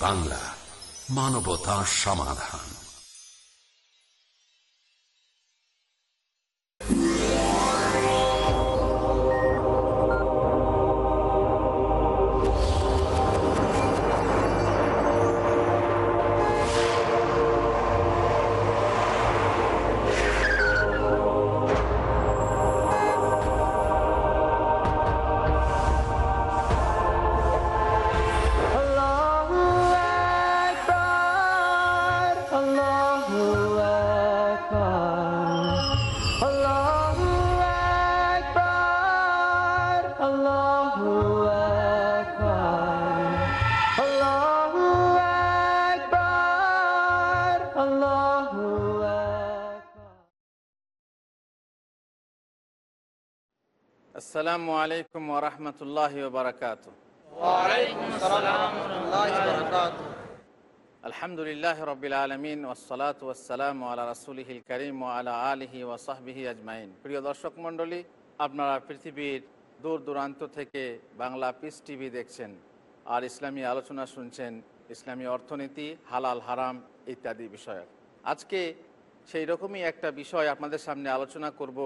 বাংলা মানবতা সমাধান। আসসালামু আলাইকুম ওরহমতুল্লাহ বারকাত আলহামদুলিল্লাহ রবিল আলমিন ওসলাত ওসালাম আলা রাসুলহিল করিম আলা আলহি ওসাহবিহি আজমাইন। প্রিয় দর্শক মণ্ডলী আপনারা পৃথিবীর দূর দূরান্ত থেকে বাংলা পিস টিভি দেখছেন আর ইসলামী আলোচনা শুনছেন ইসলামী অর্থনীতি হালাল হারাম ইত্যাদি বিষয়ক। আজকে সেই রকমই একটা বিষয় আপনাদের সামনে আলোচনা করব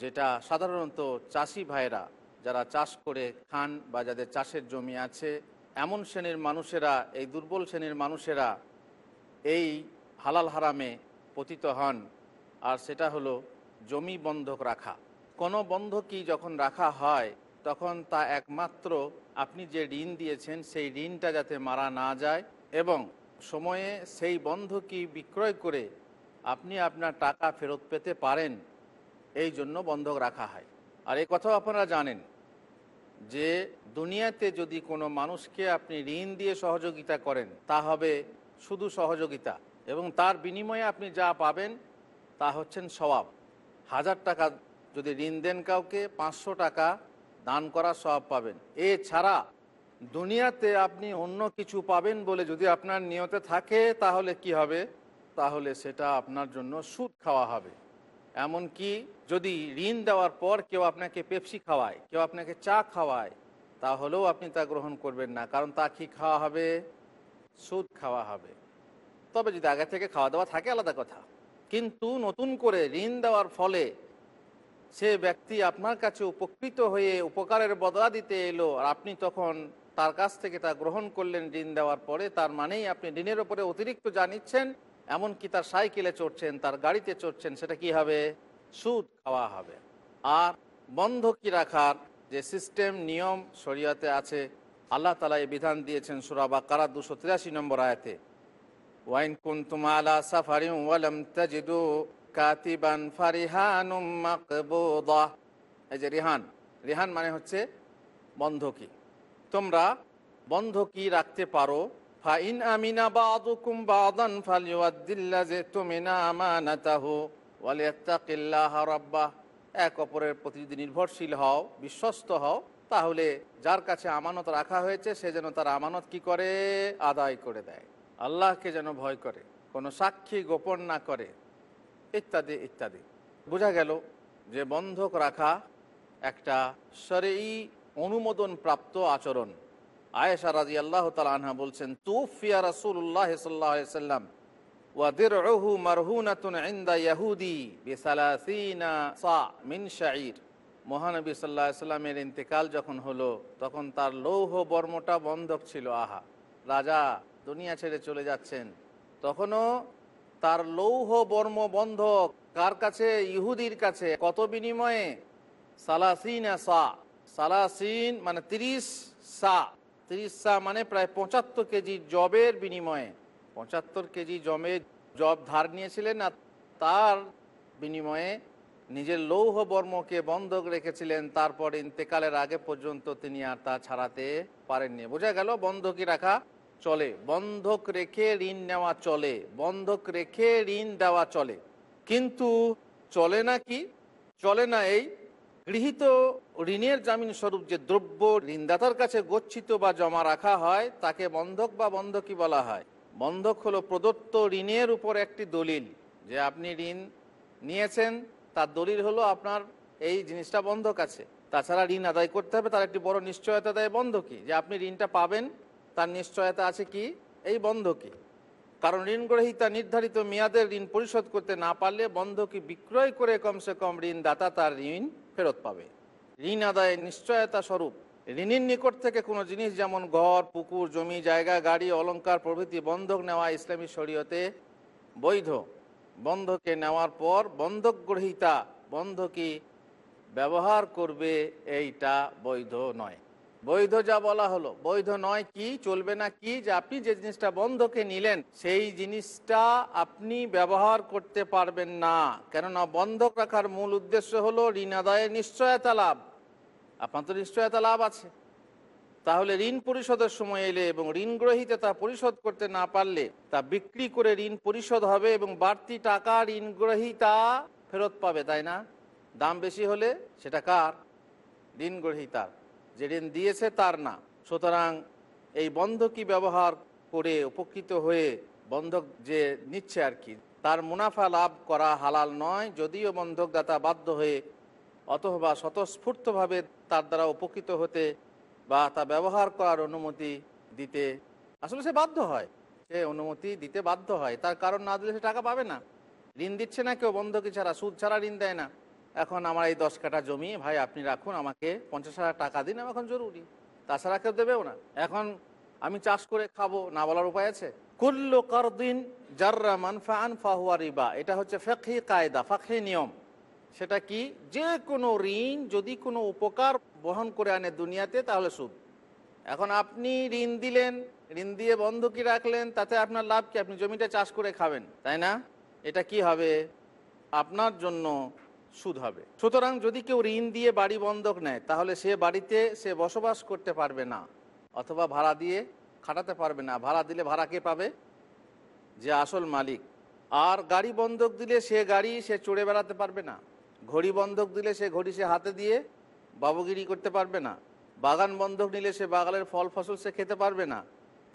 যেটা সাধারণত চাষি ভাইরা যারা চাষ করে খান বা যাদের চাষের জমি আছে, এমন শ্রেণির মানুষেরা, এই দুর্বল শ্রেণির মানুষেরা এই হালাল হারামে পতিত হন। আর সেটা হলো জমি বন্ধক রাখা। কোনো বন্ধকই যখন রাখা হয়, তখন তা একমাত্র আপনি যে ঋণ দিয়েছেন, সেই ঋণটা যাতে মারা না যায় এবং সময়ে সেই বন্ধকি বিক্রয় করে আপনি আপনার টাকা ফেরত পেতে পারেন। এই জন্য বন্ধক রাখা হয়। আর এই কথাও আপনারা জানেন যে দুনিয়াতে যদি কোনো মানুষকে আপনি ঋণ দিয়ে সহযোগিতা করেন, তা হবে শুধু সহযোগিতা এবং তার বিনিময়ে আপনি যা পাবেন তা হচ্ছেন স্বভাব হাজার টাকা যদি ঋণ দেন কাউকে, পাঁচশো টাকা দান করার স্বভাব পাবেন। এছাড়া দুনিয়াতে আপনি অন্য কিছু পাবেন বলে যদি আপনার নিয়তে থাকে, তাহলে কি হবে? তাহলে সেটা আপনার জন্য সুদ খাওয়া হবে। এমনকি যদি ঋণ দেওয়ার পর কেউ আপনাকে পেপসি খাওয়ায়, কেউ আপনাকে চা খাওয়ায়, তাহলেও আপনি তা গ্রহণ করবেন না, কারণ তা কি খাওয়া হবে? সুদ খাওয়া হবে। তবে যদি আগে থেকে খাওয়া দাওয়া থাকে, আলাদা কথা। কিন্তু নতুন করে ঋণ দেওয়ার ফলে সে ব্যক্তি আপনার কাছে উপকৃত হয়ে উপকারের বদলা দিতে এলো, আর আপনি তখন তার কাছ থেকে তা গ্রহণ করলেন ঋণ দেওয়ার পরে। তার মানেই আপনি ঋণের ওপরে অতিরিক্ত যা নিচ্ছেন এমনকি তার সাইকেলে চড়ছেন, তার গাড়িতে চড়ছেন, সেটা কি হবে? সুদ খাওয়া হবে। আর বন্ধকি রাখার যে সিস্টেম, নিয়ম শরীয়তে আছে, আল্লাহ তালা এই বিধান দিয়েছেন সুরাবা কারা দুশো তিরাশি নম্বর আয়াতে। ওয়াইন কুন্তুম আলা সাফারি ওয়ালাম তাজিদু কাতিবান মাকবুদা। এই যে রিহান রিহান মানে হচ্ছে বন্ধকি। তোমরা বন্ধকি রাখতে পারো ফাইন আমিনা বাদুকুম বাদান ফালিওয়াদ্দিল্লাযি তুমিনা আমানাতাহু ওয়ালিয়াত্তাকিল্লাহ রাব্বাহ এক অপরের প্রতি যদি নির্ভরশীল হও, বিশ্বস্ত হও, তাহলে যার কাছে আমানত রাখা হয়েছে, সে যেন তার আমানত কি করে? আদায় করে দেয়। আল্লাহকে যেন ভয় করে, কোনো সাক্ষী গোপন না করে। ইত্যাদি ইত্যাদি। বোঝা গেল যে বন্ধক রাখা একটা সরেই অনুমোদন প্রাপ্ত আচরণ। আয়েশা রাজি আল্লাহ আনহা বলছেন, তুফিয়া রাসুল্লাহ সাল্লাম ওয়াদিরউহু মারহুনাতুন ইনদা ইয়াহুদি বিসালাসিনা সা মিন শাঈর। মহানবী সাল্লাহ সাল্লামের ইন্তেকাল যখন হলো, তখন তার লৌহ বর্মটা বন্ধক ছিল, আহা। রাজা দুনিয়া ছেড়ে চলে যাচ্ছেন। তখনও তার লৌহ বর্ম বন্ধক কার কাছে? ইহুদির কাছে। কত বিনিময়ে? সালাসিন সা। সালাসিন মানে তিরিশ সা। তিরিশ মানে প্রায় পঁচাত্তর কেজি জবের বিনিময়ে। পঁচাত্তর কেজি জমে জব ধার নিয়েছিলেন আর তার বিনিময়ে নিজের লৌহ বর্মকে বন্ধক রেখেছিলেন। তারপর ইন্তেকালের আগে পর্যন্ত তিনি আর তা ছাড়াতে পারেননি। বোঝা গেল বন্ধকি রাখা চলে। বন্ধক রেখে ঋণ নেওয়া চলে। বন্ধক রেখে ঋণ দেওয়া চলে। কিন্তু চলে না কি? চলে না এই গৃহীত ঋণের জামিন স্বরূপ যে দ্রব্য ঋণদাতার কাছে গচ্ছিত বা জমা রাখা হয়, তাকে বন্ধক বা বন্ধকি বলা হয়। বন্ধক হলো প্রদত্ত ঋণের উপর একটি দলিল। যে আপনি ঋণ নিয়েছেন, তার দলিল হলো আপনার এই জিনিসটা বন্ধক আছে। তাছাড়া ঋণ আদায় করতে হবে, তার একটি বড় নিশ্চয়তা দেয় বন্ধকি। যে আপনি ঋণটা পাবেন, তার নিশ্চয়তা আছে কি? এই বন্ধকি। কারণ ঋণ গ্রহীতা নির্ধারিত মেয়াদের ঋণ পরিশোধ করতে না পারলে বন্ধকি বিক্রয় করে কমসে কম ঋণদাতা তার ঋণ ফেরত পাবে। ঋণ আদায় নিশ্চয়তা স্বরূপ। ঋণের নিকট থেকে কোনো জিনিস যেমন ঘর, পুকুর, জমি, জায়গা, গাড়ি অলঙ্কার প্রভৃতি বন্ধক নেওয়া ইসলামী শরীয়তে বৈধ। বন্ধকে নেওয়ার পর বন্ধক গ্রহীতা বন্ধকি ব্যবহার করবে, এইটা বৈধ নয়। বৈধ যা বলা হলো। বৈধ নয় কি, চলবে না কি, যে আপনি যে জিনিসটা বন্ধকে নিলেন, সেই জিনিসটা আপনি ব্যবহার করতে পারবেন না। কেননা বন্ধক রাখার মূল উদ্দেশ্য হলো ঋণ আদায়ের নিশ্চয়তা লাভ। আপনার তো নিশ্চয়তা লাভ আছে। তাহলে ঋণ পরিশোধের সময় এলে এবং ঋণ গ্রহীতা তা পরিশোধ করতে না পারলে তা বিক্রি করে ঋণ পরিশোধ হবে এবং বাড়তি টাকা ঋণ গ্রহীতা ফেরত পাবে, তাই না? দাম বেশি হলে সেটা কার? ঋণ গ্রহীতার। যে ঋণ দিয়েছে তার না। সুতরাং এই বন্ধকি ব্যবহার করে উপকৃত হয়ে বন্ধক যে নিচ্ছে আর কি, তার মুনাফা লাভ করা হালাল নয়। যদিও বন্ধকদাতা বাধ্য হয়ে অথবা স্বতঃস্ফূর্তভাবে তার দ্বারা উপকৃত হতে বা তা ব্যবহার করার অনুমতি দিতে, আসলে সে বাধ্য হয়। সে অনুমতি দিতে বাধ্য হয়। তার কারণ না দিলে সে টাকা পাবে না। ঋণ দিচ্ছে না কেউ, বন্ধকি ছাড়া, সুদ ছাড়া ঋণ দেয় না। এখন আমার এই দশ কাঠা জমি, ভাই আপনি রাখুন, আমাকে পঞ্চাশ হাজার টাকা দিন আমার এখন জরুরি। তাছাড়া কেউ দেবেও না। এখন আমি চাষ করে খাব, না বলার উপায় আছে? কুল্লু করদিন জাররা মানফা আনফা হুয়া রিবা। এটা হচ্ছে ফেকি কায়দা ফাঁকি নিয়ম। সেটা কি? যে কোনো ঋণ, যদি কোনো উপকার বহন করে আনে দুনিয়াতে, তাহলে সুদ। এখন আপনি ঋণ দিলেন, ঋণ দিয়ে বন্ধকি রাখলেন, তাতে আপনার লাভ কি? আপনি জমিটা চাষ করে খাবেন, তাই না? এটা কি হবে? আপনার জন্য সুদ হবে। সুতরাং যদি কেউ ঋণ দিয়ে বাড়ি বন্ধক নেয়, তাহলে সে বাড়িতে সে বসবাস করতে পারবে না, অথবা ভাড়া দিয়ে খাটাতে পারবে না। ভাড়া দিলে ভাড়া কে পাবে? যে আসল মালিক। আর গাড়ি বন্ধক দিলে সে গাড়ি সে চড়ে বেড়াতে পারবে না। ঘড়ি বন্ধক দিলে সে ঘড়ি সে হাতে দিয়ে বাবুগিরি করতে পারবে না। বাগান বন্ধক নিলে সে বাগানের ফল ফসল সে খেতে পারবে না।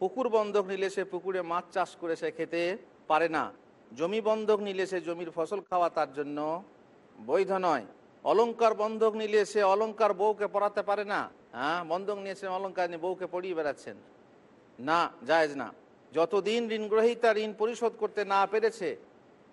পুকুর বন্ধক নিলে সে পুকুরে মাছ চাষ করে সে খেতে পারে না। জমি বন্ধক নিলে সে জমির ফসল খাওয়া তার জন্য বৈধ নয়। অলংকার বন্ধক নিলে সে অলংকার বউকে পড়াতে পারে না। হ্যাঁ বন্ধক নিয়েছেন অলংকার নিয়ে বউকে পড়িয়ে বেড়াচ্ছেন। না, জায়েজ না। যতদিন ঋণ গ্রহীতা ঋণ পরিশোধ করতে না পেরেছে,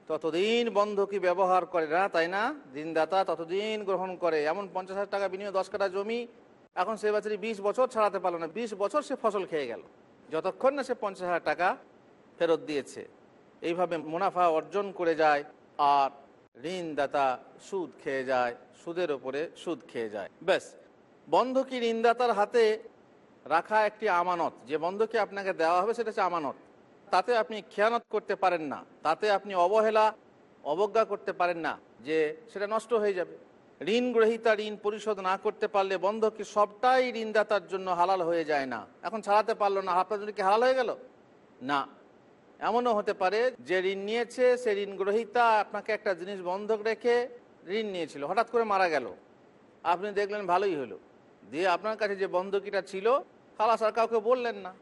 ততদিন বন্ধকি ব্যবহার করে না, তাই না? ঋণদাতা ততদিন গ্রহণ করে। এমন পঞ্চাশ হাজার টাকা বিনিয়োগ দশ কাটা জমি, এখন সে বাচ্চারি বিশ বছর ছাড়াতে পারল না। বিশ বছর সে ফসল খেয়ে গেল। যতক্ষণ না সে পঞ্চাশ হাজার টাকা ফেরত দিয়েছে। এইভাবে মুনাফা অর্জন করে যায়। আর ঋণদাতা সুদ খেয়ে যায়, সুদের ওপরে সুদ খেয়ে যায়। ব্যাস। বন্ধকি ঋণদাতার হাতে রাখা একটি আমানত। যে বন্ধকি আপনাকে দেওয়া হবে সেটা হচ্ছে আমানত। তাতে আপনি খেয়ানত করতে পারেন না। তাতে আপনি অবহেলা, অবজ্ঞা করতে পারেন না যে সেটা নষ্ট হয়ে যাবে। ঋণ গ্রহীতা ঋণ পরিশোধ না করতে পারলে বন্ধকি সবটাই ঋণদাতার জন্য হালাল হয়ে যায় না। এখন ছাড়াতে পারল না, আপনার জন্য কি হালাল হয়ে গেল? না। এমনও হতে পারে যে ঋণ নিয়েছে, সে ঋণ গ্রহীতা আপনাকে একটা জিনিস বন্ধক রেখে ঋণ নিয়েছিল, হঠাৎ করে মারা গেল। আপনি দেখলেন ভালোই হলো। দিয়ে আপনার কাছে যে বন্ধকিটা ছিল, খালাস আর কাউকে বললেন না।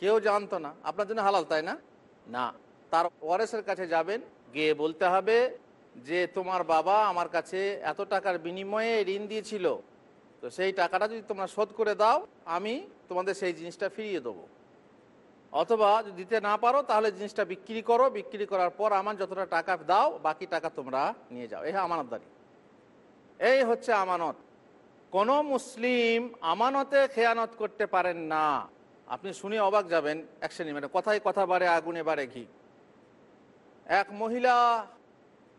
কেউ জানতো না। আপনার জন্য হালাল, তাই না? না। তার ওয়ারেসের কাছে যাবেন, গিয়ে বলতে হবে যে, তোমার বাবা আমার কাছে এত টাকার বিনিময়ে ঋণ দিয়েছিল। তো সেই টাকাটা যদি তোমরা শোধ করে দাও, আমি তোমাদের সেই জিনিসটা ফিরিয়ে দেবো। অথবা যদি দিতে না পারো, তাহলে জিনিসটা বিক্রি করো। বিক্রি করার পর আমার যতটা টাকা দাও, বাকি টাকা তোমরা নিয়ে যাও। এই আমানতদারি এই হচ্ছে আমানত। কোনো মুসলিম আমানতে খেয়ানত করতে পারেন না। আপনি শুনে অবাক যাবেন এক শ্রেণি মানে কথায় কথা বাড়ে, আগুনে বাড়ে ঘি। এক মহিলা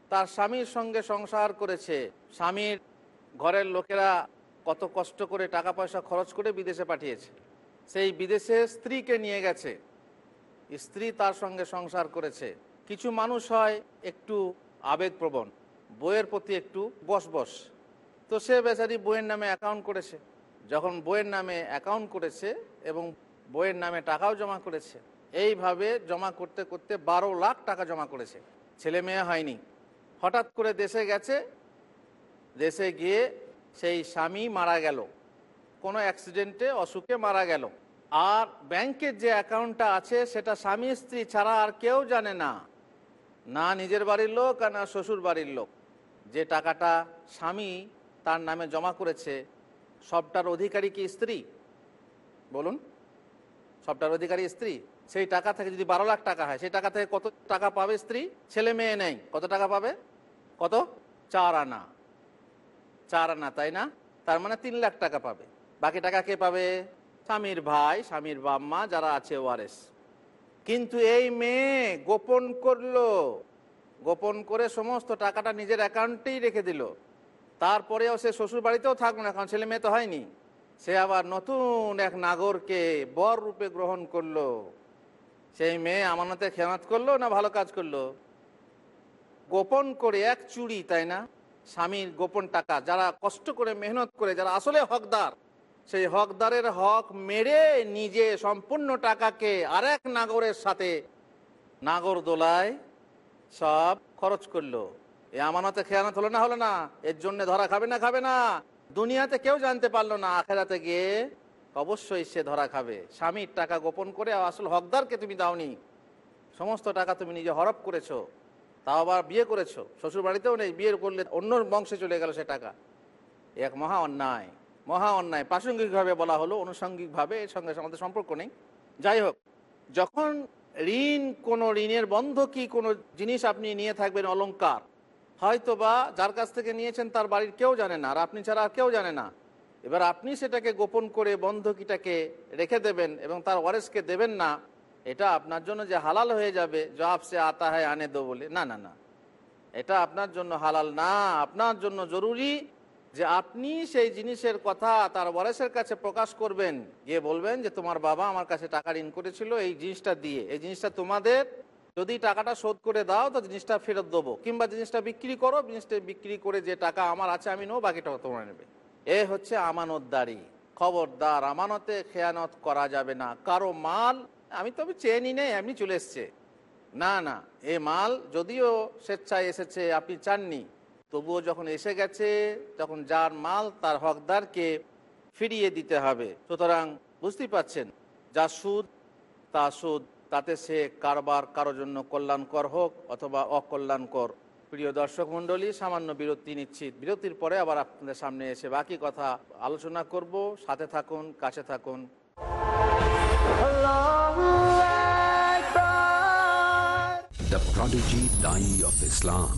তার স্বামীর সঙ্গে সংসার করেছে। স্বামীর ঘরের লোকেরা কত কষ্ট করে টাকা পয়সা খরচ করে বিদেশে পাঠিয়েছে। সেই বিদেশে স্ত্রীকে নিয়ে গেছে। স্ত্রী তার সঙ্গে সংসার করেছে। কিছু মানুষ হয় একটু আবেগপ্রবণ, বইয়ের প্রতি একটু বস বস তো সে বেচারি বইয়ের নামে অ্যাকাউন্ট করেছে। যখন বইয়ের নামে অ্যাকাউন্ট করেছে এবং বইয়ের নামে টাকাও জমা করেছে, এইভাবে জমা করতে করতে বারো লাখ টাকা জমা করেছে। ছেলে মেয়ে হয়নি। হঠাৎ করে দেশে গেছে। দেশে গিয়ে সেই স্বামী মারা গেল। কোনো অ্যাক্সিডেন্টে অসুখে মারা গেল। আর ব্যাংকের যে অ্যাকাউন্টটা আছে, সেটা স্বামী স্ত্রী ছাড়া আর কেউ জানে না। না নিজের বাড়ির লোক আর না শ্বশুর বাড়ির লোক। যে টাকাটা স্বামী তার নামে জমা করেছে, সবটার অধিকারী কি স্ত্রী? বলুন। সবটার অধিকারী স্ত্রী। সেই টাকা থেকে যদি বারো লাখ টাকা হয়, সেই টাকা থেকে কত টাকা পাবে স্ত্রী? ছেলে মেয়ে নেই। কত টাকা পাবে? কত? চার আনা। চার আনা, তাই না? তার মানে তিন লাখ টাকা পাবে। বাকি টাকা কে পাবে? স্বামীর ভাই, স্বামীর বাম্মা যারা আছে ওয়ারেস। কিন্তু এই মেয়ে গোপন করল, গোপন করে সমস্ত টাকাটা নিজের অ্যাকাউন্টেই রেখে দিল। তারপরেও সে শ্বশুর বাড়িতেও থাকল না, কারণ ছেলে মেয়ে তো হয়নি। সে আবার নতুন এক নাগরকে বর রূপে গ্রহণ করল। সেই মেয়ে আমানতে খেয়ানত করল না ভালো কাজ করল? গোপন করে এক চুরি, তাই না? স্বামীর গোপন টাকা, যারা কষ্ট করে মেহনত করে, যারা আসলে হকদার সেই হকদারের হক মেরে নিজে সম্পূর্ণ টাকাকে আরেক নাগরের সাথে নাগর দোলায় সব খরচ করল। এ আমানতে খেয়ানত হলো না হলো না। এর জন্য ধরা খাবে না খাবে না। দুনিয়াতে কেউ জানতে পারল না, আখেরাতে গিয়ে অবশ্যই সে ধরা খাবে। স্বামীর টাকা গোপন করে আসল হকদারকে তুমি দাওনি। সমস্ত টাকা তুমি নিজে হরপ করেছ, তাও আবার বিয়ে করেছ। শ্বশুর বাড়িতেও নেই, বিয়ে করলে অন্য বংশে চলে গেল সে টাকা। এক মহা অন্যায়। মহা অন্যায়। প্রাসঙ্গিকভাবে বলা হলো আনুষঙ্গিকভাবে এর সঙ্গে আমাদের সম্পর্ক নেই। যাই হোক, যখন ঋণ, কোনো ঋণের বন্ধকি কোনো জিনিস আপনি নিয়ে থাকবেন অলঙ্কার হয়তো বা যার কাছ থেকে নিয়েছেন তার বাড়ির কেউ জানে না, আর আপনি ছাড়া আর কেউ জানে না। এবার আপনি সেটাকে গোপন করে বন্ধকিটাকে রেখে দেবেন এবং তার ওয়ারেসকে দেবেন না, এটা আপনার জন্য যে হালাল হয়ে যাবে জবাব সে আতা হয় আনে দো বলে। না না না, এটা আপনার জন্য হালাল না, আপনার জন্য জরুরি যে আপনি সেই জিনিসের কথা তার ওয়ারেসের কাছে প্রকাশ করবেন, গিয়ে বলবেন যে তোমার বাবা আমার কাছে টাকা ঋণ করেছিল এই জিনিসটা দিয়ে। এই জিনিসটা তোমাদের, যদি টাকাটা শোধ করে দাও তো জিনিসটা ফেরত দেবো। কিংবা জিনিসটা বিক্রি করো, জিনিসটা বিক্রি করে যে টাকা আমার আছে আমি নেব বাকি টাকা তোমরা নেবে। এ হচ্ছে আমানতদারি। খবরদার, আমানতে খেয়ানত করা যাবে না। কারও মাল, আমি তবে চেয়ে নি নেই এমনি চলে এসছে। না না, এ মাল যদিও স্বেচ্ছায় এসেছে, আপনি চাননি তবুও যখন এসে গেছে তখন যার মাল তার হকদারকে ফিরিয়ে দিতে হবে। সুতরাং বুঝতেই পাচ্ছেন যা সুদ তা সুদ তাতে সে কারবার কারোর জন্য কল্যাণকর হোক অথবা অকল্যাণকর। প্রিয় দর্শক মণ্ডলী সামান্য বিরতি নিচ্ছি। বিরতির পরে আবার আপনাদের সামনে এসে বাকি কথা আলোচনা করব। সাথে থাকুন কাছে থাকুন. The prodigy Dai of Islam.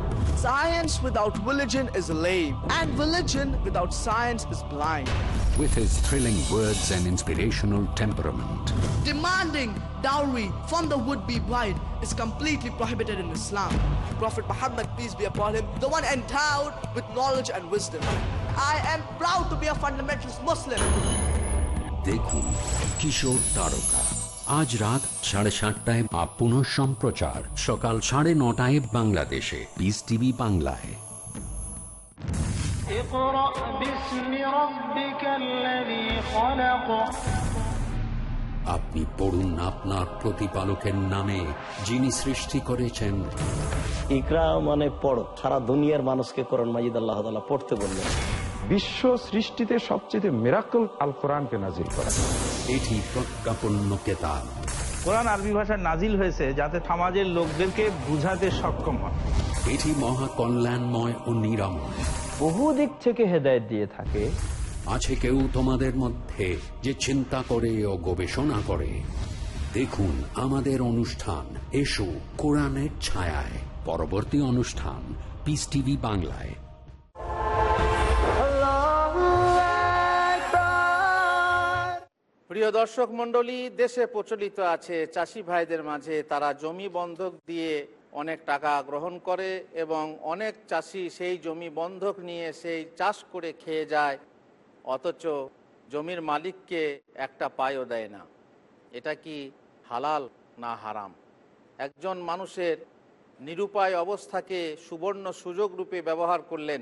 Science without religion is lame, and religion without science is blind. With his thrilling words and inspirational temperament, demanding dowry from the would-be bride is completely prohibited in Islam. Prophet Muhammad, peace be upon him, the one endowed with knowledge and wisdom. I am proud to be a fundamentalist Muslim. Dekho Kishore Taroka. আজ রাত সাড়ে সাতটায় বা পুনঃ সম্প্রচার। সকাল সাড়ে নটায় বাংলাদেশে। পিস টিভি বাংলায়। আপনি পড়ুন আপনার প্রতিপালকের নামে যিনি সৃষ্টি করেছেন। ইকরা মানে পড় সারা দুনিয়ার মানুষকে করণ মাজিদ আল্লাহ পড়তে বললেন। বিশ্ব সৃষ্টিতে সবচেয়ে মেরাকল আল কোরআনকে নাজির করা। এটি প্রজ্ঞাপন্য কেতাব। কোরআন আরবি ভাষায় নাজিল হয়েছে যাতে সমাজের লোকদেরকে বুঝাতে সক্ষম হয়। এটি মহা কল্যাণময় ও নিরাময়। বহু দিক থেকে হেদায়েত দিয়ে থাকে। আছে কেউ তোমাদের মধ্যে যে চিন্তা করে ও গবেষণা করে। দেখুন আমাদের অনুষ্ঠান এসো কোরআনের ছায়ায়। পরবর্তী অনুষ্ঠান পিস টিভি বাংলায়। প্রিয় দর্শক মণ্ডলী, দেশে প্রচলিত আছে, চাষি ভাইদের মাঝে তারা জমি বন্ধক দিয়ে অনেক টাকা গ্রহণ করে এবং অনেক চাষি সেই জমি বন্ধক নিয়ে সেই চাষ করে খেয়ে যায়, অথচ জমির মালিককে একটা পায়ও দেয় না। এটা কি হালাল না হারাম? একজন মানুষের নিরুপায় অবস্থাকে সুবর্ণ সুযোগ রূপে ব্যবহার করলেন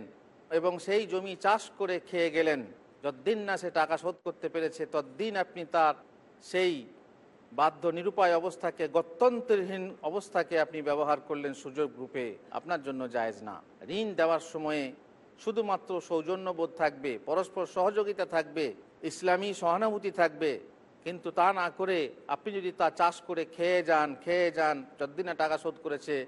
এবং সেই জমি চাষ করে খেয়ে গেলেন। যতদিন না সে টাকা শোধ করতে পেরেছে, ততদিন আপনি তার সেই বাধ্য নিরুপায় অবস্থাকে, গত্যন্তরহীন অবস্থাকে আপনি ব্যবহার করলেন সুযোগ রূপে। আপনার জন্য জায়েজ না। ঋণ দেওয়ার সময়ে শুধুমাত্র সৌজন্যবোধ থাকবে, পরস্পর সহযোগিতা থাকবে, ইসলামী সহানুভূতি থাকবে। কিন্তু তা না করে আপনি যদি তা চাষ করে খেয়ে যান খেয়ে যান, যতদিন না টাকা শোধ করেছে,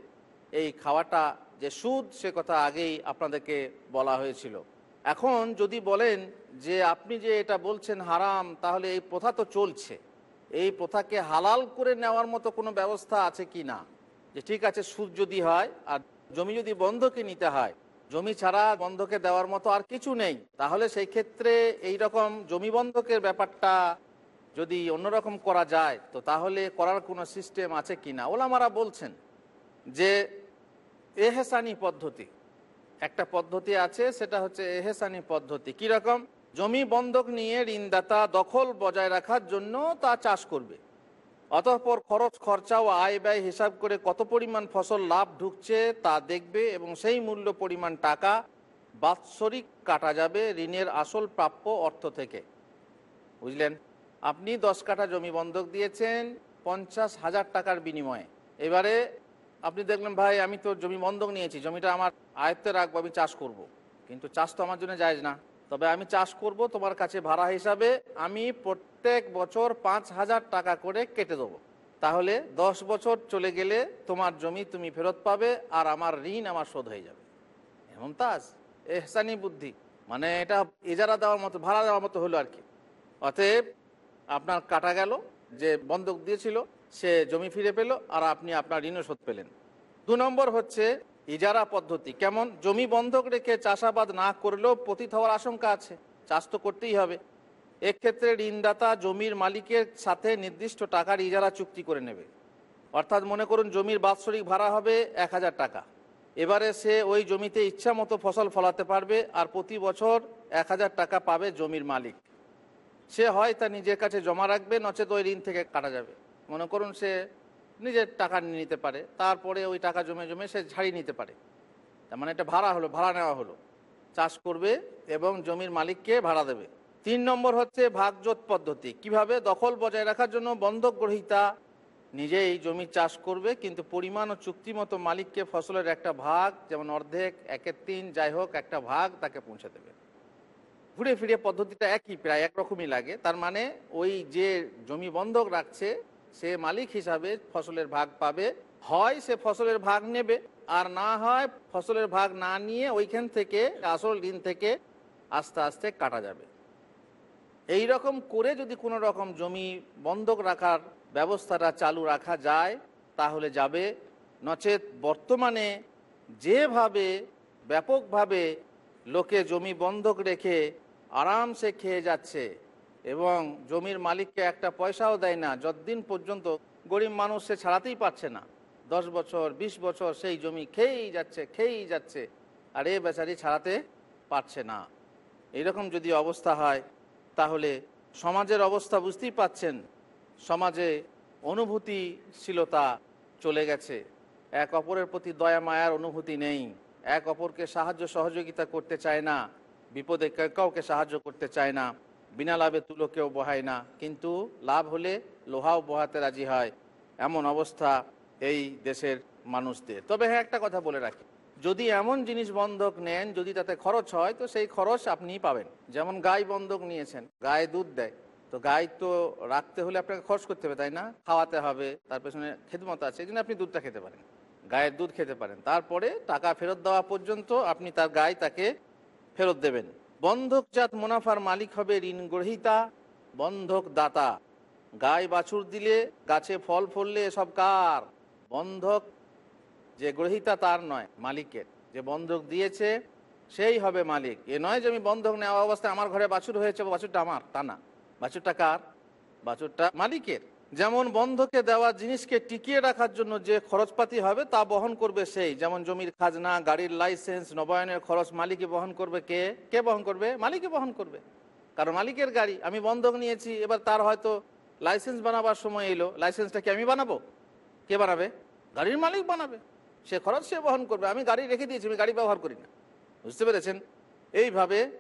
এই খাওয়াটা যে সুদ, সে কথা আগেই আপনাদেরকে বলা হয়েছিল। এখন যদি বলেন যে আপনি যে এটা বলছেন হারাম, তাহলে এই প্রথা তো চলছে। এই প্রথাকে হালাল করে নেওয়ার মতো কোনো ব্যবস্থা আছে কি না? যে ঠিক আছে, সুদ যদি হয় আর জমি যদি বন্ধকে নিতে হয়, জমি ছাড়া বন্ধকে দেওয়ার মতো আর কিছু নেই, তাহলে সেই ক্ষেত্রে এই রকম জমি বন্ধকের ব্যাপারটা যদি অন্যরকম করা যায়, তো তাহলে করার কোনো সিস্টেম আছে কি না? ওলামারা বলছেন যে এহেসানি পদ্ধতি একটা পদ্ধতি আছে, সেটা হচ্ছে এহেসানি পদ্ধতি। কি রকম? জমি বন্ধক নিয়ে ঋণদাতা দখল বজায় রাখার জন্য তা চাষ করবে। অতঃপর খরচ, খরচা ও আয় ব্যয় হিসাব করে কত পরিমাণ ফসল লাভ ঢুকছে তা দেখবে এবং সেই মূল্য পরিমাণ টাকা বাৎসরিক কাটা যাবে ঋণের আসল প্রাপ্য অর্থ থেকে। বুঝলেন? আপনি দশ কাঠা জমি বন্ধক দিয়েছেন, পঞ্চাশ হাজার টাকার বিনিময়ে। এবারে আপনি দেখলেন ভাই, আমি তো জমি বন্ধক নিয়েছি, জমিটা আমার আয়ত্তে রাখব, আমি চাষ করব। কিন্তু চাষ তো আমার জন্য যায় না। তবে আমি চাষ করব, তোমার কাছে ভাড়া হিসাবে আমি প্রত্যেক বছর পাঁচ হাজার টাকা করে কেটে দেবো। তাহলে দশ বছর চলে গেলে তোমার জমি তুমি ফেরত পাবে আর আমার ঋণ আমার শোধ হয়ে যাবে। এমন তাজ এহসানি বুদ্ধি। মানে এটা ইজারা দেওয়ার মতো, ভাড়া দেওয়ার মতো হলো আর কি। অতএব আপনার কাটা গেল, যে বন্ধক দিয়েছিল সে জমি ফিরে পেল আর আপনি আপনার ঋণও শোধ পেলেন। দু নম্বর হচ্ছে ইজারা পদ্ধতি। কেমন? জমি বন্ধক রেখে চাষাবাদ না করলেও পতিত হওয়ার আশঙ্কা আছে। চাষ তো করতেই হবে। এক্ষেত্রে ঋণদাতা জমির মালিকের সাথে নির্দিষ্ট টাকার ইজারা চুক্তি করে নেবে। অর্থাৎ মনে করুন জমির বাৎসরিক ভাড়া হবে এক হাজার টাকা। এবারে সে ওই জমিতে ইচ্ছা মতো ফসল ফলাতে পারবে আর প্রতি বছর এক হাজার টাকা পাবে জমির মালিক। সে হয় তা নিজের কাছে জমা রাখবে, নচেত ওই ঋণ থেকে কাটা যাবে। মনে করুন সে নিজের টাকা নিতে পারে, তারপরে ওই টাকা জমে জমে সে ছাড়িয়ে নিতে পারে। তার মানে এটা ভাড়া হলো, ভাড়া নেওয়া হলো। চাষ করবে এবং জমির মালিককে ভাড়া দেবে। তিন নম্বর হচ্ছে ভাগজোত পদ্ধতি। কীভাবে? দখল বজায় রাখার জন্য বন্ধক গ্রহীতা নিজেই জমি চাষ করবে, কিন্তু পরিমাণ ও চুক্তি মতো মালিককে ফসলের একটা ভাগ, যেমন অর্ধেক, একের তিন, যাই হোক, একটা ভাগ তাকে পৌঁছে দেবে। ঘুরে ফিরে পদ্ধতিটা একই, প্রায় একরকমই লাগে। তার মানে ওই যে জমি বন্ধক রাখছে সে মালিক হিসাবে ফসলের ভাগ পাবে, হয় সে ফসলের ভাগ নেবে, আর না হয় ফসলের ভাগ না নিয়ে ওইখান থেকে, আসল ঋণ থেকে আস্তে আস্তে কাটা যাবে। এই রকম করে যদি কোনো রকম জমি বন্ধক রাখার ব্যবস্থাটা চালু রাখা যায়, তাহলে যাবে। নচেত বর্তমানে যেভাবে ব্যাপকভাবে লোকে জমি বন্ধক রেখে আরামসে খেয়ে যাচ্ছে এবং জমির মালিককে একটা পয়সাও দেয় না, যতদিন পর্যন্ত গরিব মানুষ সে ছাড়াতেই পারছে না। দশ বছর ২০ বছর সেই জমি খেয়েই যাচ্ছে খেয়েই যাচ্ছে, আর এ বেচারি ছাড়াতে পারছে না। এরকম যদি অবস্থা হয়, তাহলে সমাজের অবস্থা বুঝতেই পাচ্ছেন, সমাজে অনুভূতিশীলতা চলে গেছে। এক অপরের প্রতি দয়া, মায়ার অনুভূতি নেই। এক অপরকে সাহায্য, সহযোগিতা করতে চায় না, বিপদে কেউ কাউকে সাহায্য করতে চায় না। বিনা লাভে তুলো কেউ বহায় না, কিন্তু লাভ হলে লোহাও বহাতে রাজি হয়। এমন অবস্থা এই দেশের মানুষদের। তবে হ্যাঁ একটা কথা বলে রাখি। যদি এমন জিনিস বন্ধক নেন, যদি তাতে খরচ হয়, তো সেই খরচ আপনিই পাবেন। যেমন গাই বন্ধক নিয়েছেন, গায়ে দুধ দেয়, তো গাই তো রাখতে হলে আপনাকে খরচ করতে হবে, তাই না? খাওয়াতে হবে, তার পেছনে খেদমত আছে, এই জন্য আপনি দুধটা খেতে পারেন। গায়ের দুধ খেতে পারেন। তারপরে টাকা ফেরত দেওয়া পর্যন্ত আপনি তার গায়ে তাকে ফেরত দেবেন। বন্ধকজাত মুনাফার মালিক হবে ঋণ গ্রহীতা বন্ধক দাতা গায়ে বাছুর দিলে, গাছে ফল ফললে এসব কার? বন্ধক যে গ্রহীতা তার নয়, মালিকের। যে বন্ধক দিয়েছে, সেই হবে মালিক। এ নয় যে আমি বন্ধক নেওয়া অবস্থায় আমার ঘরে বাছুর হয়েছে, বাছুরটা আমার, তা না। বাছুরটা কার? বাছুরটা মালিকের। যেমন বন্ধকে দেওয়া জিনিসকে টিকিয়ে রাখার জন্য যে খরচপাতি হবে তা বহন করবে সেই। যেমন জমির খাজনা, গাড়ির লাইসেন্স নবায়নের খরচ মালিকে বহন করবে কে? কে বহন করবে? মালিকে বহন করবে। কারণ মালিকের গাড়ি, আমি বন্ধক নিয়েছি, এবার তার হয়তো লাইসেন্স বানাবার সময় এলো। লাইসেন্সটা কি আমি বানাবো? কে বানাবে? গাড়ির মালিক বানাবে। সে খরচ সে বহন করবে। আমি গাড়ি রেখে দিয়েছি, আমি গাড়ি ব্যবহার করি না। বুঝতে পেরেছেন? এইভাবে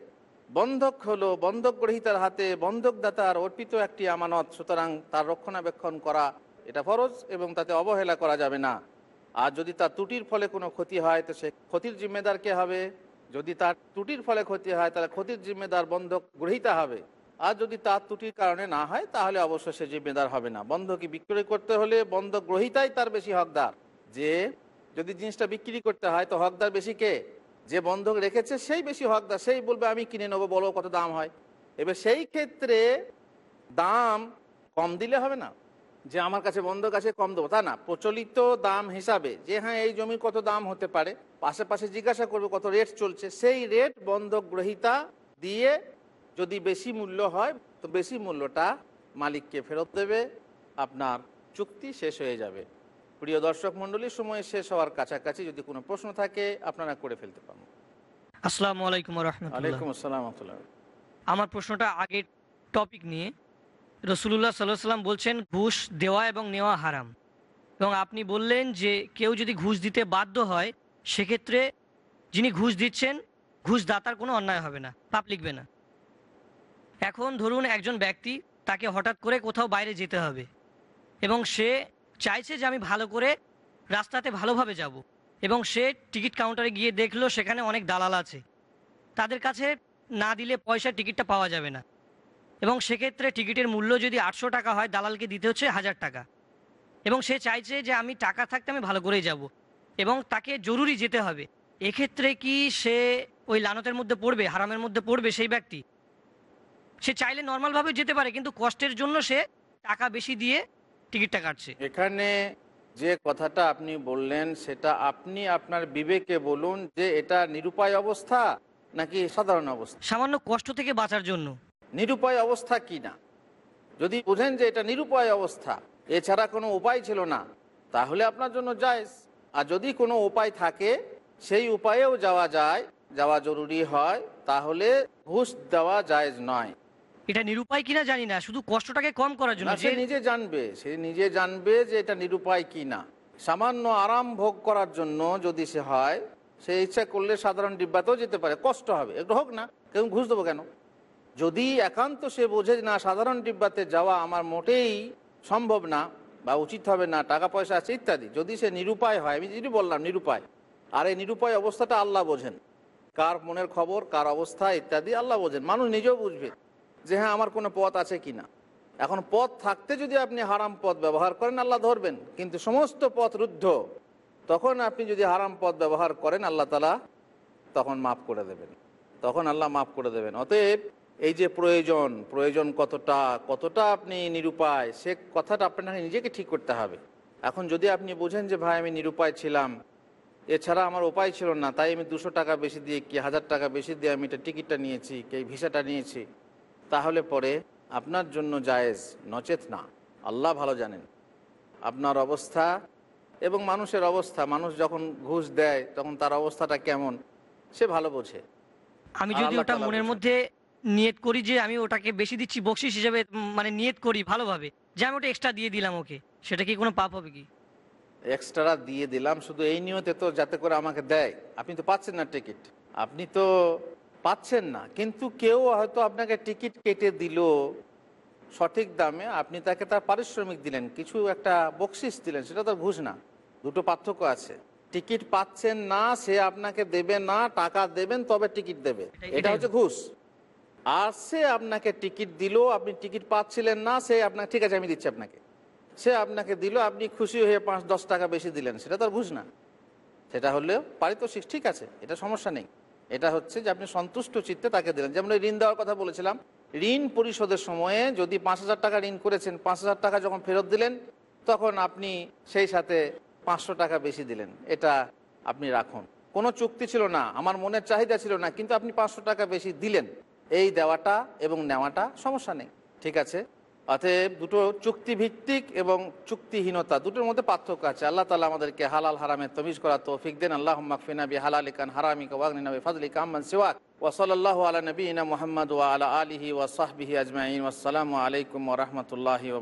বন্ধক হলো, বন্ধক গ্রহীতার হাতে বন্ধকদাতার অর্পিত একটি আমানত, সুতরাং তার রক্ষণাবেক্ষণ করা এটা ফরজ এবং তাতে অবহেলা করা যাবে না। আর যদি তার ত্রুটির ফলে কোনো ক্ষতি হয়, তো সে ক্ষতির জিম্মেদার কে হবে? যদি তার ত্রুটির ফলে ক্ষতি হয়, তাহলে ক্ষতির জিম্মেদার বন্ধক গ্রহীতা হবে। আর যদি তার ত্রুটির কারণে না হয়, তাহলে অবশ্য সে জিম্মেদার হবে না। বন্ধকি বিক্রয় করতে হলে বন্ধক গ্রহীতাই তার বেশি হকদার। যে যদি জিনিসটা বিক্রি করতে হয়, তো হকদার বেশি কে? যে বন্ধক রেখেছে, সেই বেশি হকদার, সেই বলবে, আমি কিনে নেব, বলো কত দাম হয়? এবার সেই ক্ষেত্রে দাম কম দিলে হবে না। যে আমার কাছে বন্ধক আছে, কম দেবো। তা না, প্রচলিত দাম হিসাবে যে হ্যাঁ এই জমির কত দাম হতে পারে? পাশে জিজ্ঞাসা করবে, কত রেট চলছে? সেই রেট বন্ধক গ্রহীতা দিয়ে যদি বেশি মূল্য হয়, তো বেশি মূল্যটা মালিককে ফেরত দেবে, আপনার চুক্তি শেষ হয়ে যাবে। প্রিয় দর্শক মণ্ডলী সময় শেষ হওয়ার কাছাকাছি যদি কোনো প্রশ্ন থাকে আপনারা করে ফেলতে পারেন আসসালামু আলাইকুম আলাইকুম আসসালাম আমার প্রশ্নটা আগের টপিক নিয়ে। রসুল্লাহ সাল্লাহ সাল্লাম বলছেন ঘুষ দেওয়া এবং নেওয়া হারাম। এবং আপনি বললেন যে কেউ যদি ঘুষ দিতে বাধ্য হয় সেক্ষেত্রে যিনি ঘুষ দিচ্ছেন ঘুষ দাতার কোনো অন্যায় হবে না পাপ লিখবে না। এখন ধরুন একজন ব্যক্তি তাকে হঠাৎ করে কোথাও বাইরে যেতে হবে এবং সে চাইছে যে আমি ভালো করে রাস্তাতে ভালোভাবে যাব। এবং সে টিকিট কাউন্টারে গিয়ে দেখল সেখানে অনেক দালাল আছে। তাদের কাছে না দিলে পয়সা টিকিটটা পাওয়া যাবে না। এবং সেক্ষেত্রে টিকিটের মূল্য যদি আটশো টাকা হয়, দালালকে দিতে হচ্ছে হাজার টাকা। এবং সে চাইছে যে আমি টাকা থাকতে আমি ভালো করেই যাব। এবং তাকে জরুরি যেতে হবে। এক্ষেত্রে কি সে ওই লানতের মধ্যে পড়বে, হারামের মধ্যে পড়বে সেই ব্যক্তি? সে চাইলে নর্মালভাবে যেতে পারে, কিন্তু কষ্টের জন্য সে টাকা বেশি দিয়ে টিকিটটা কাটছে। এখানে যে কথাটা আপনি বললেন সেটা আপনি আপনার বিবেকে বলুন যে এটা নিরুপায় অবস্থা নাকি সাধারণ অবস্থা? সামান্য কষ্ট থেকে বাঁচার জন্য। নিরুপায় অবস্থা কি না? যদি বোঝেন যে এটা নিরুপায় অবস্থা এছাড়া কোনো উপায় ছিল না তাহলে আপনার জন্য জায়েজ। আর যদি কোনো উপায় থাকে সেই উপায়েও যাওয়া যায় যাওয়া জরুরি হয় তাহলে ঘুষ দেওয়া জায়েজ নয়। এটা নিরুপায় কিনা জানি না শুধু কষ্টটাকে কম করার জন্য। সে নিজে জানবে সে নিজে জানবে যে এটা নিরুপায় কি না সামান্য আরাম ভোগ করার জন্য যদি সে হয় সে ইচ্ছা করলে সাধারণ ডিব্বাতেও যেতে পারে কষ্ট হবে। একটু হোক না কেউ ঘুষ দেবো কেন? যদি একান্ত সে বোঝে না সাধারণ ডিব্বাতে যাওয়া আমার মোটেই সম্ভব না বা উচিত হবে না টাকা পয়সা আছে ইত্যাদি যদি সে নিরুপায় হয় আমি যদি বললাম নিরুপায়। আর এই নিরুপায় অবস্থাটা আল্লাহ বোঝেন। কার মনের খবর কার অবস্থা ইত্যাদি আল্লাহ বোঝেন মানুষ নিজেও বুঝবে। যে হ্যাঁ আমার কোনো পথ আছে কি না এখন পথ থাকতে যদি আপনি হারাম পথ ব্যবহার করেন, আল্লাহ ধরবেন। কিন্তু সমস্ত পথ রুদ্ধ, তখন আপনি যদি হারাম পথ ব্যবহার করেন, আল্লাহ তালা তখন মাফ করে দেবেন। তখন আল্লাহ মাফ করে দেবেন। অতএব এই যে প্রয়োজন প্রয়োজন কতটা কতটা আপনি নিরুপায়, সে কথাটা আপনাকে নিজেকে ঠিক করতে হবে। এখন যদি আপনি বোঝেন যে, ভাই, আমি নিরুপায় ছিলাম, এছাড়া আমার উপায় ছিল না, তাই আমি দুশো টাকা বেশি দিয়ে কি হাজার টাকা বেশি দিয়ে আমি এটা টিকিটটা নিয়েছি, কি ভিসাটা নিয়েছি? তাহলে পরে আপনার জন্য জায়েজ নচেত না। আল্লাহ ভালো জানেন। আপনার অবস্থা এবং মানুষের অবস্থা মানুষ যখন ঘুষ দেয় তখন তার অবস্থাটা কেমন সে ভালো বোঝে। আমি যদি ওটা মনের মধ্যে নিয়ত করি যে আমি ওটাকে বেশি দিচ্ছি বকশিস হিসেবে মানে নিয়ত করি ভালোভাবে যে আমি ওটা এক্সট্রা দিয়ে দিলাম ওকে সেটা কি কোনো পাপ হবে কি? এক্সট্রা দিয়ে দিলাম শুধু এই নিয়তে তো যাতে করে আমাকে দেয়। আপনি তো পাচ্ছেন না টিকিট আপনি তো পাচ্ছেন না কিন্তু কেউ হয়তো আপনাকে টিকিট কেটে দিল সঠিক দামে আপনি তাকে তার পারিশ্রমিক দিলেন কিছু একটা বকশিস দিলেন সেটা তো ঘুষ না দুটো পার্থক্য আছে। টিকিট পাচ্ছেন না সে আপনাকে দেবে না টাকা দেবেন তবে টিকিট দেবে এটা হচ্ছে ঘুষ। আর সে আপনাকে টিকিট দিল আপনি টিকিট পাচ্ছিলেন না সে আপনাকে ঠিক আছে আমি দিচ্ছি আপনাকে। সে আপনাকে দিল আপনি খুশি হয়ে পাঁচ দশ টাকা বেশি দিলেন সেটা তো আর ঘুষ না। সেটা হলেও পারিতোষিক ঠিক আছে এটা সমস্যা নেই। এটা হচ্ছে যে আপনি সন্তুষ্ট চিত্তে তাকে দিলেন। যেমন ঋণ দেওয়ার কথা বলেছিলাম, ঋণ পরিশোধের সময়ে যদি পাঁচ হাজার টাকা ঋণ করেছেন, পাঁচ হাজার টাকা যখন ফেরত দিলেন, তখন আপনি সেই সাথে পাঁচশো টাকা বেশি দিলেন। এটা আপনি রাখুন। কোনো চুক্তি ছিল না, আমার মনের চাহিদা ছিল না, কিন্তু আপনি পাঁচশো টাকা বেশি দিলেন। এই দেওয়াটা এবং নেওয়াটা সমস্যা নেই। ঠিক আছে? অতএব দুটো চুক্তিভিত্তিক এবং চুক্তিহীনতা, দুটোর মধ্যে পার্থক্য আছে। আল্লাহ তালা আমাদেরকে হালাল হারামে তমিজ করা তৌফিক দেন। আল্লাহ মাকফিনাবি হালালি কান হারামি ওয়াগনিনা ফাজলি কামান সিওয়াক। ওসলাল্লাহ আলা নবীনা মোহাম্মদ ওয়া আলা আলহি ওয়া সাহবিহি আজমাইন। আসসালামু আলাইকুম ওয়া রাহমাতুল্লাহি ওয়া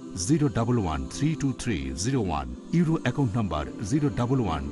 zero euro account number zero double